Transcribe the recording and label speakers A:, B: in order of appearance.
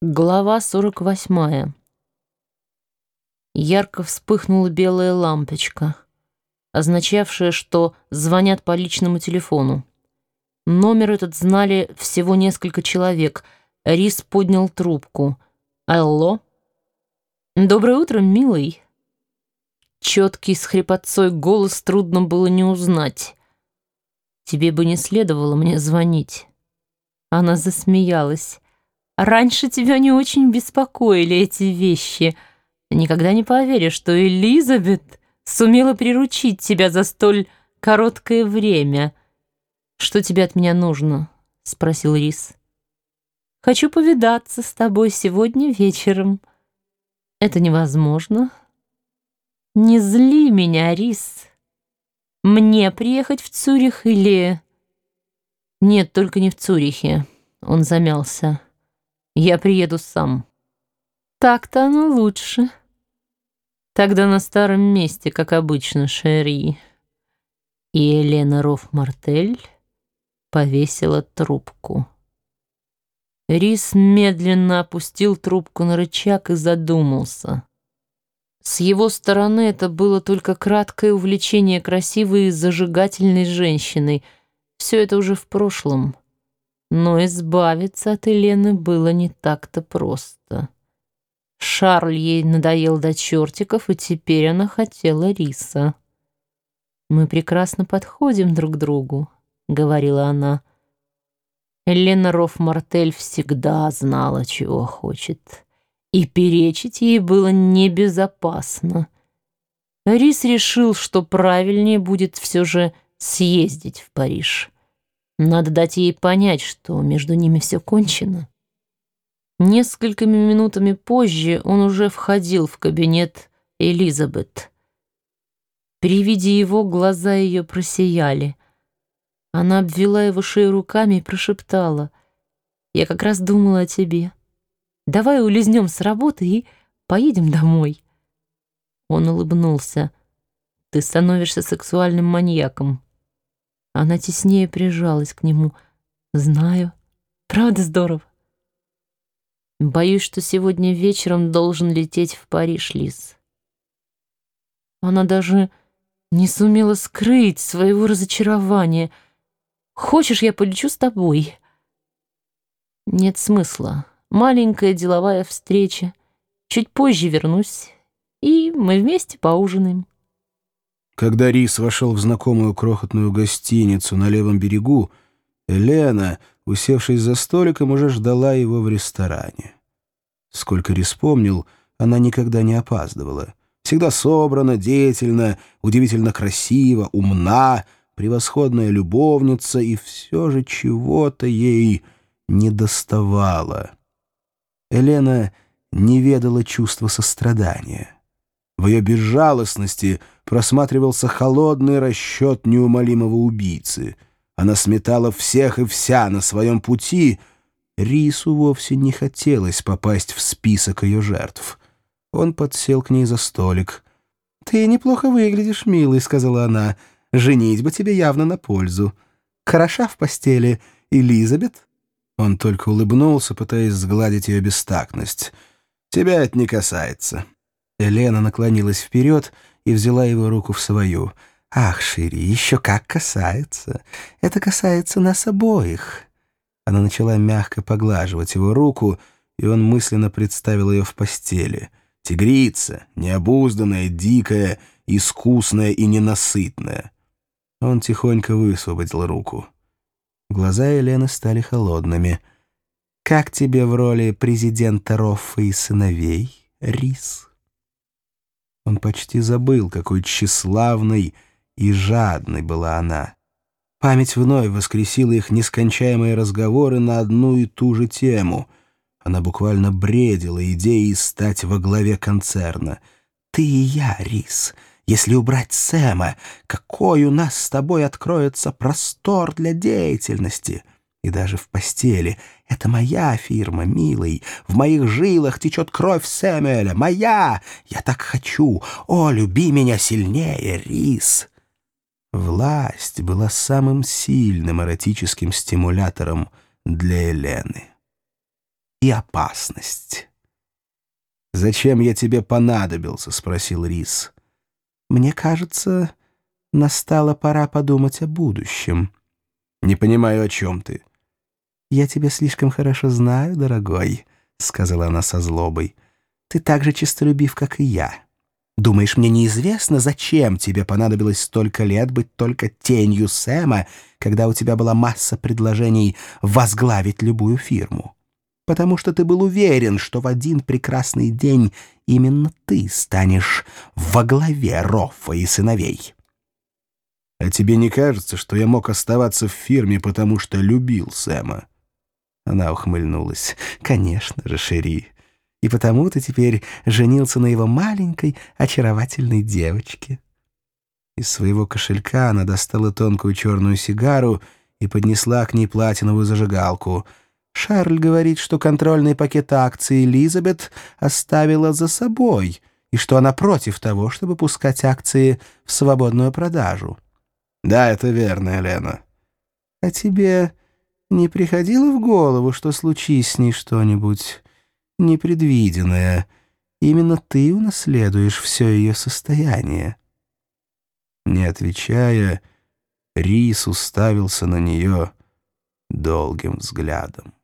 A: Глава 48. Ярко вспыхнула белая лампочка, означавшая, что звонят по личному телефону. Номер этот знали всего несколько человек. Рис поднял трубку. «Алло?» «Доброе утро, милый». Четкий с хрипотцой голос трудно было не узнать. «Тебе бы не следовало мне звонить». Она засмеялась. Раньше тебя не очень беспокоили эти вещи. Никогда не поверишь, что Элизабет сумела приручить тебя за столь короткое время. Что тебе от меня нужно? Спросил Рис. Хочу повидаться с тобой сегодня вечером. Это невозможно. Не зли меня, Рис. Мне приехать в Цюрих или... Нет, только не в Цюрихе. Он замялся. Я приеду сам. Так-то оно лучше. Тогда на старом месте, как обычно, Шерри. И Елена Роф-Мартель повесила трубку. Рис медленно опустил трубку на рычаг и задумался. С его стороны это было только краткое увлечение красивой и зажигательной женщиной. Все это уже в прошлом. Но избавиться от Елены было не так-то просто. Шарль ей надоел до чертиков, и теперь она хотела риса. «Мы прекрасно подходим друг к другу», — говорила она. Елена Роф-Мартель всегда знала, чего хочет, и перечить ей было небезопасно. Рис решил, что правильнее будет все же съездить в Париж. Надо дать ей понять, что между ними все кончено. Несколькими минутами позже он уже входил в кабинет Элизабет. При виде его глаза ее просияли. Она обвела его шею руками и прошептала. «Я как раз думала о тебе. Давай улизнем с работы и поедем домой». Он улыбнулся. «Ты становишься сексуальным маньяком». Она теснее прижалась к нему. «Знаю. Правда здорово?» «Боюсь, что сегодня вечером должен лететь в Париж, Лиз». Она даже не сумела скрыть своего разочарования. «Хочешь, я полечу с тобой?» «Нет смысла. Маленькая деловая встреча. Чуть позже вернусь, и мы вместе поужинаем».
B: Когда Рис вошел в знакомую крохотную гостиницу на левом берегу, Лена, усевшись за столиком, уже ждала его в ресторане. Сколько Рис помнил, она никогда не опаздывала. Всегда собрана, деятельна, удивительно красива, умна, превосходная любовница, и все же чего-то ей не доставало. Елена не ведала чувства сострадания. В ее безжалостности просматривался холодный расчет неумолимого убийцы. Она сметала всех и вся на своем пути. Рису вовсе не хотелось попасть в список ее жертв. Он подсел к ней за столик. «Ты неплохо выглядишь, милый», — сказала она. «Женить бы тебе явно на пользу. Хороша в постели, Элизабет?» Он только улыбнулся, пытаясь сгладить ее бестактность. «Тебя это не касается». Елена наклонилась вперед и взяла его руку в свою. «Ах, Шири, еще как касается! Это касается нас обоих!» Она начала мягко поглаживать его руку, и он мысленно представил ее в постели. Тигрица, необузданная, дикая, искусная и ненасытная. Он тихонько высвободил руку. Глаза Елены стали холодными. «Как тебе в роли президента Роффа и сыновей, Рис?» Он почти забыл, какой тщеславной и жадной была она. Память вновь воскресила их нескончаемые разговоры на одну и ту же тему. Она буквально бредила идеей стать во главе концерна. «Ты и я, Рис. Если убрать Сэма, какой у нас с тобой откроется простор для деятельности!» И даже в постели. Это моя фирма, милый. В моих жилах течет кровь Сэмюэля. Моя! Я так хочу. О, люби меня сильнее, Рис!» Власть была самым сильным эротическим стимулятором для Елены. И опасность. «Зачем я тебе понадобился?» — спросил Рис. «Мне кажется, настала пора подумать о будущем». «Не понимаю, о чем ты». «Я тебя слишком хорошо знаю, дорогой», — сказала она со злобой. «Ты так же честолюбив, как и я. Думаешь, мне неизвестно, зачем тебе понадобилось столько лет быть только тенью Сэма, когда у тебя была масса предложений возглавить любую фирму? Потому что ты был уверен, что в один прекрасный день именно ты станешь во главе Роффа и сыновей». «А тебе не кажется, что я мог оставаться в фирме, потому что любил Сэма?»
A: Она ухмыльнулась. «Конечно же, Шери. И потому ты теперь женился на его маленькой, очаровательной девочке». Из своего кошелька она достала тонкую черную сигару и поднесла к ней платиновую зажигалку. Шарль говорит, что контрольный пакет акций Элизабет оставила за собой и что она против того, чтобы пускать акции в свободную продажу.
B: «Да, это верно, Елена».
A: «А тебе не приходило в голову, что случись с ней что-нибудь непредвиденное, именно ты унаследуешь все ее состояние?»
B: Не отвечая, Рис уставился на нее долгим взглядом.